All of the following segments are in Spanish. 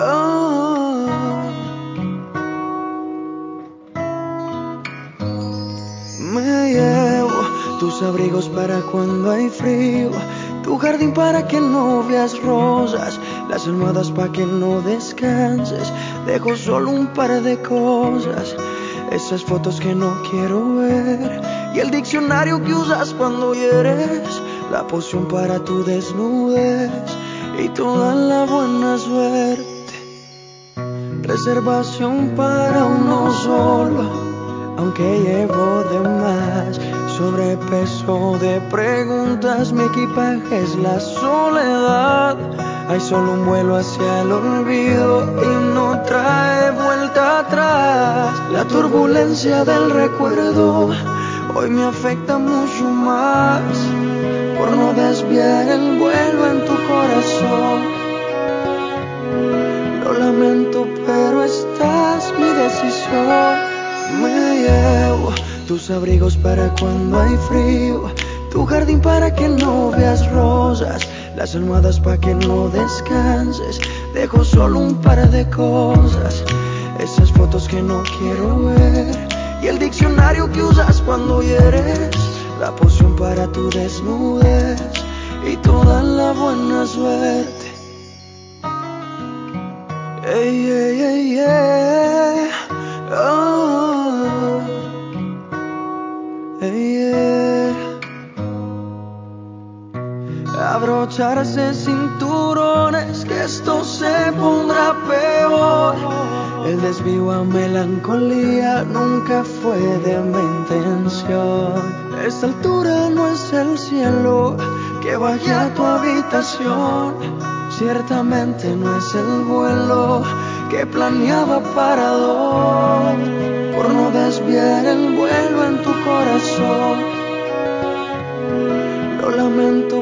Oh. Me llevo tus abrigos para cuando hay frío, tu jardín para que no veas rosas, las almohadas para que no descanses. Dejo solo un par de cosas, esas fotos que no quiero ver y el diccionario que usas cuando hieres, la poción para tu desnudez y toda la buena suerte. Reservación para uno solo, aunque llevo de más. Sobrepeso de preguntas, mi equipaje es la soledad. Hay solo un vuelo hacia el olvido y no trae vuelta atrás. La turbulencia del recuerdo hoy me afecta mucho más tus abrigos para cuando hay frío, tu jardín para que no veas rosas, las almohadas para que no descanses. Dejo solo un par de cosas, esas fotos que no quiero ver. Y el diccionario que usas cuando hieres, la poción para tu desnudez. Y toda la buena suerte. Abrocharse cinturones que esto se pondrá peor. El desvío a melancolía nunca fue de mi intención. Esta altura no es el cielo que baje a tu habitación. Ciertamente no es el vuelo que planeaba para dos. Por no desviar el vuelo en tu corazón. Lo lamento,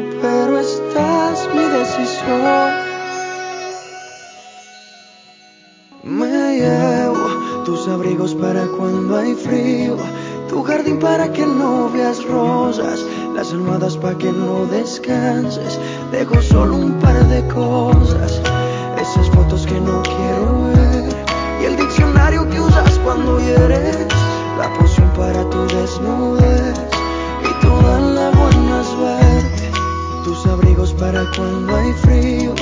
Me llevo tus abrigos para cuando hay frío, tu jardín para que no veas rosas, las almohadas para que no descanses. Dejo solo un par de cosas, esas fotos que no quiero ver y el diccionario que usas cuando hieres, la poción para tu desnudez y toda la buena suerte. Tus abrigos para cuando hay frío,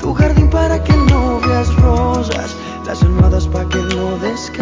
tu jardín para que no veas rosas, las almohadas para que no descanses.